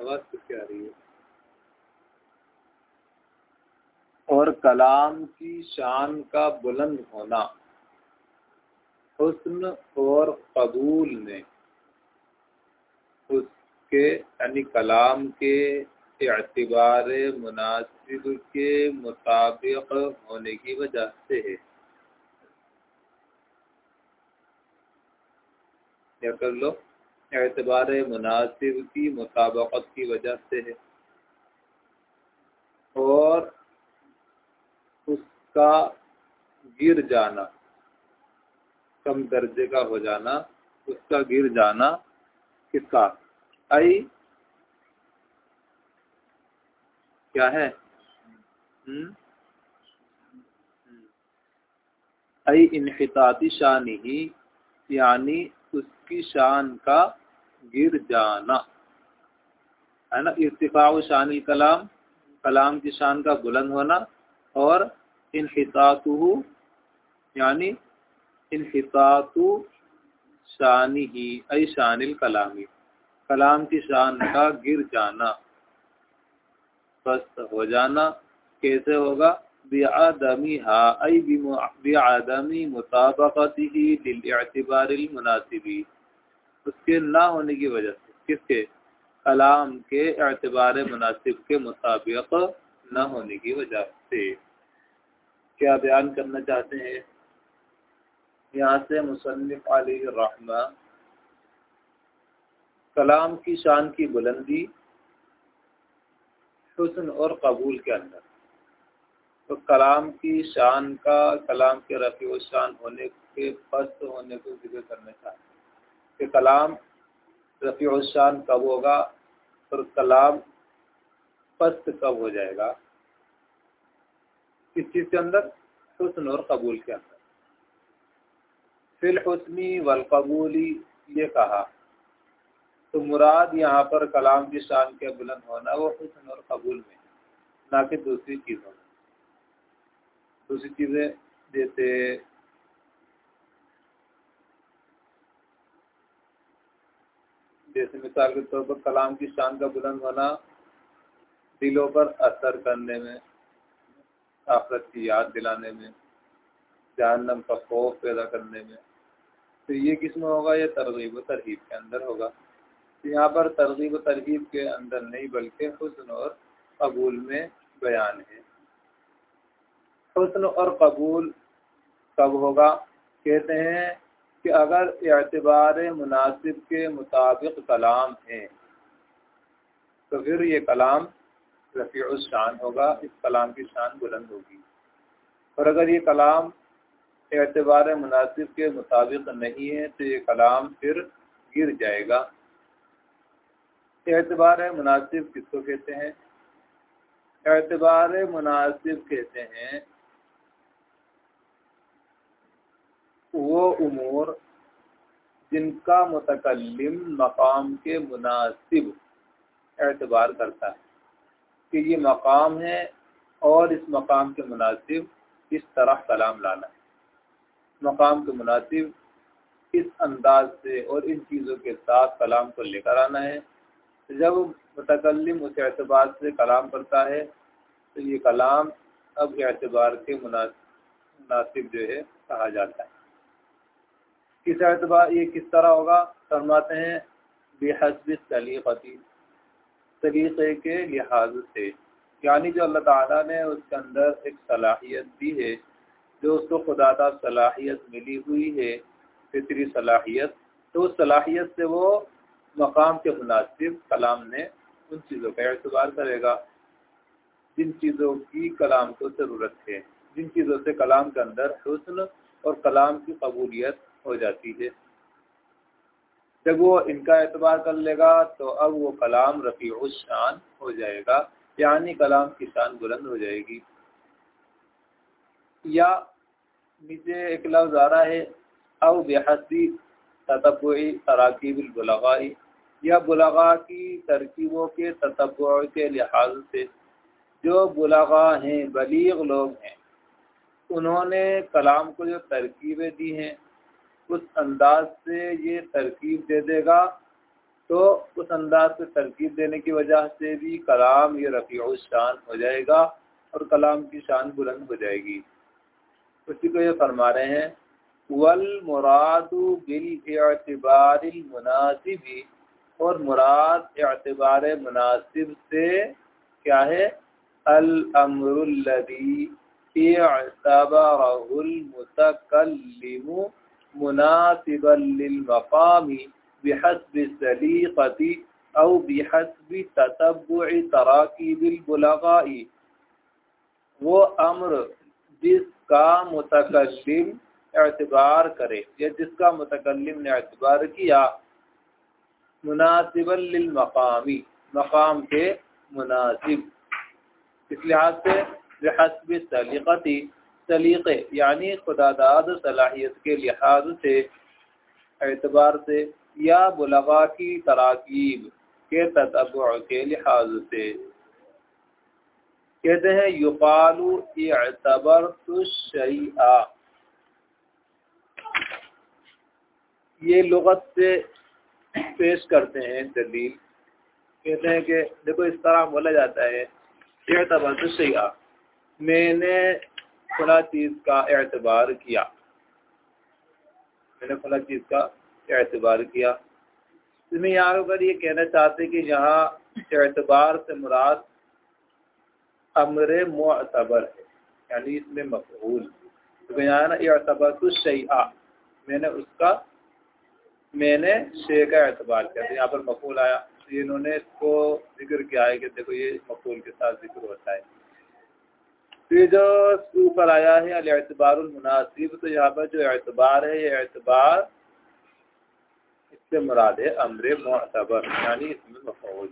बसमीम रही है। और कलाम की शान का बुलंद होना। हुस्न और कबूल में उसके यानी कलाम के एतबार मुनासिब के मुताबिक होने की वजह से है। क्या कर लो, एतबार मुनासिब की मुताबकत की वजह से है। और उसका गिर जाना कम दर्जे का हो जाना, उसका गिर जाना किसका? आई क्या है? हम्म? आई इनहिताती शान ही यानी उसकी शान का गिर जाना। है ना? इर्तिफा शान कलाम कलाम की शान का बुलंद होना, और इनहितातु यानी इनहितातु शानी ही आई शानिल कलामी। कलाम की शान का गिर जाना स्वस्थ हो जाना, कैसे होगा? बेआदमी हा आई बेआदमी मुताबकती मुनासिबी। उसके ना होने की वजह से, किसके? कलाम के एतबार मुनासिब के मुताबिक न होने की वजह से। क्या बयान करना चाहते हैं? यहाँ से मुसनफ़ रहमा कलाम की शान की बुलंदी, हसन और कबूल के अंदर। तो कलाम की शान का, कलाम के रफ़ी शान होने के पस्त होने को ज़िक्र करना चाहते कि कलाम रफ़ी शान कब होगा और कलाम पस्त कब हो जाएगा? किस चीज़ के अंदर हसन और कबूल के अंदर। फिल हुसनी वल कबूली ये कहा। तो मुराद यहाँ पर कलाम की शान के बुलंद होना, वो हुसन और कबूल में ना कि दूसरी चीज़ों में। दूसरी चीज़ें जैसे जैसे मिसाल के तौर पर कलाम की शान का बुलंद होना, दिलों पर असर करने में, आफरत की याद दिलाने में, जहन्नम का खौफ पैदा करने में तो ये किसमें होगा? ये तरगीब तरहीब के अंदर होगा। तो यहाँ पर तरगीब तरहीब के अंदर नहीं, बल्कि हुसन और कबूल में बयान है। हुसन और कबूल कब होगा? कहते हैं कि अगर एतबार मुनासिब के मुताबिक कलाम है तो फिर ये कलाम रफ़ी शान होगा। इस कलाम की शान बुलंद होगी। और अगर ये कलाम एतबार मुनासिब के मुताबिक नहीं है तो ये कलाम फिर गिर जाएगा। एतबार मुनासिब किसको कहते हैं? एतबार मुनासिब कहते हैं, वो उमूर जिनका मुतकलम मकाम के मुनासिब एतबार करता है, कि ये मकाम है और इस मकाम के मुनासिब इस तरह कलाम लाना। मकाम के मुनासिब इस अंदाज से और इन चीज़ों के साथ कलाम को लेकर आना है। जब मुतकलम उस एतबार से कलाम करता है तो ये कलाम अब एतबार के मुनासिब जो है, कहा जाता है। किस एतबार ये किस तरह होगा? फरमाते हैं, बेहसब तलीक़ती तरीक़े के लिहाज से। यानी जो अल्लाह ताला ने उसके अंदर एक सलाहियत दी है जो उसको खुदा सलाहियत मिली हुई है, फितरी सलाहियत तो उस सलाहियत से वो मकाम के मुनासिब कलाम ने उन चीज़ों का एतबार करेगा। जिन चीज़ों की कलाम को ज़रूरत है, जिन चीज़ों से कलाम के अंदर हसन और कलाम की कबूलियत हो जाती है। जब वो इनका एतबार कर लेगा तो अब वो कलाम रफ़ी शान हो जाएगा, यानी कलाम की शान बुलंद हो जाएगी। या नीचे एक लफ्ज़ आ रहा है अव बेहसी ततबी तराकीबुलबलगाई या बुलगा की तरकीबों के ततबु के लिहाज से, जो बुलगा हैं, बलीग लोग हैं। उन्होंने कलाम को जो तरकीबें दी हैं, उस अंदाज से ये तरकीब दे देगा। तो उस अंदाज से तरकीब देने की वजह से भी कलाम ये रफ़ी शान हो जाएगा और कलाम की शान बुलंद हो जाएगी। उसी को ये फरमा रहे हैं, वल मुरादु बिल एतबार मुनासिबी। और मुराद एतबार मुनासिब से क्या है? अल अमरुल्लदी मुतकल्लिमु मुनासिबल बिहसब सलीक़ती औ बिहसब बुलगाई। वो अम्र जिसका मुतकल्लिम एतबार करे, या जिसका मुतकल्लिम ने एतबार किया मुनासिबल मकामी के मुनासिब। इस लिहाज से बेहसब सलीक़ती, सलीक़े, यानी खुदादाद सलाहियत के लिहाज से एतबार से, या बुलगा की तराकीब के ततबु के लिहाज से। कहते हैं, युकालू एतबर तुशैआ ये लगत से पेश करते हैं दलील। कहते हैं कि, देखो, इस तरह बोला जाता है एतबर तुशैआ मैंने खुला चीज़ का एतबार किया। मैंने खुला चीज़ का एतबार किया। इसमें यहाँ पर ये कहना चाहते कि यहाँ एतबार से मुराद अमर मोतबर है, यानी इसमें मकबूल तो यहाँ ना एतबार शैआ, मैंने उसका, मैंने शे का एतबार किया तो यहाँ पर मकबूल आया। तो इन्होंने इसको ज़िक्र किया है कि देखो ये मकबूल के साथ ज़िक्र होता है। तो जो ऊपर आया है अतबार मुनासिब तो यहाँ पर जो एतबार है, ये एतबार इससे मुराद है अमर मोतबर यानी इसमें मफूल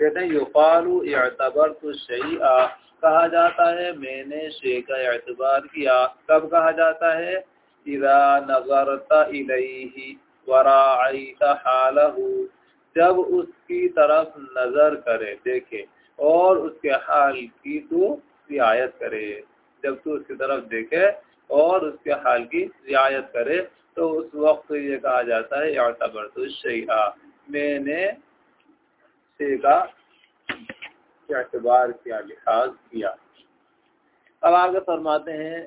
कहते हैं युकालू एतबर तो शही कहा जाता है, मैंने शे का एतबार किया। कब कहा जाता है? इरा नजरता इलही वराईता हालहू। जब उसकी तरफ़ नज़र करे, देखे, और उसके हाल की तो रियायत करे। जब तू उसकी तरफ़ देखे और उसके हाल की रियायत करे तो उस वक्त ये कहा जाता है यातबर तो शैया मैंने का किया लिहाज किया। अब आगे फरमाते हैं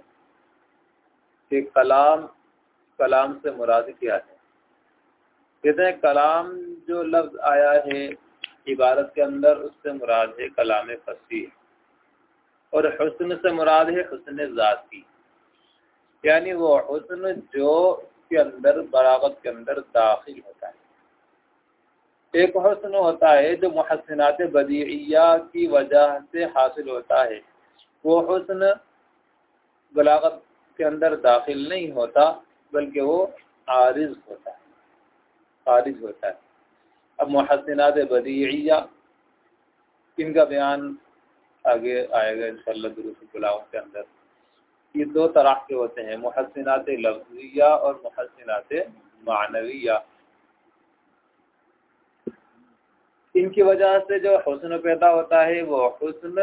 कि कलाम कलाम से मुराद क्या है? कहते हैं, कलाम जो लफ्ज आया है, इबारत के अंदर उससे मुराद है कलाम फसी और हसन से मुराद है हसन ज़ाती यानी वो हसन जो के अंदर बरागत के अंदर दाखिल होता है। एक हसन होता है जो महसनात बदिया की वजह से हासिल होता है। वो हसन बलागत के अंदर दाखिल नहीं होता, बल्कि वो आरिज होता है। आरिज होता है। अब महसनात बदिया इनका बयान आगे आएगा इन दुरुस्त गुलाओं के अंदर। ये दो तरह के होते हैं मुहसिनात लफ्जिया और मुहसिनात मानविया। इनकी वजह से जो हुसन पैदा होता है, वो हुसन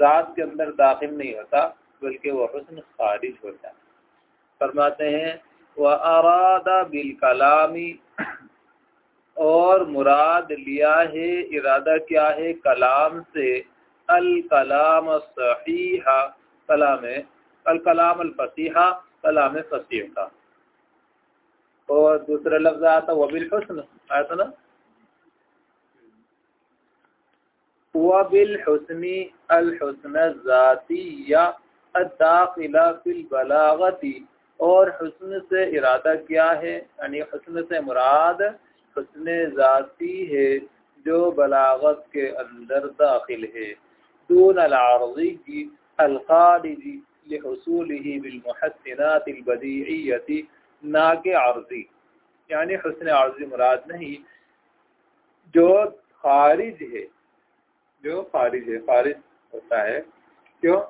ज़ात के अंदर दाखिल नहीं होता, बल्कि वह हुसन खारिज होता है। फरमाते हैं, वह अरादा बिल कलामी और मुराद लिया है, इरादा क्या है, कलाम से अल कलाम सहीहा कलाम अल कलाम फसीहा का। और दूसरा लफ्ज आता वबिल हुस्न आया था ना? वबिल हुस्नी अल हुस्न ज़ातिया अदाखिला फिल बलागती और हुस्न से इरादा क्या है? यानी हुस्न से मुराद हुस्न ज़ाती है, जो बलागत के अंदर दाखिल है। दून अलारजी अलखारिजी लहसूली बिलमहसनात अलबदीयती ना के आर्जी यानी हसन आर्जी मुराद नहीं जो खारिज है जो खारिज है खारिज होता है क्यों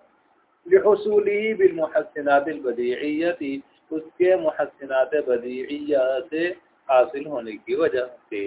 लहसूली बिलमहसनात बदीयती उसके महसनात बदीया से हासिल होने की वजह से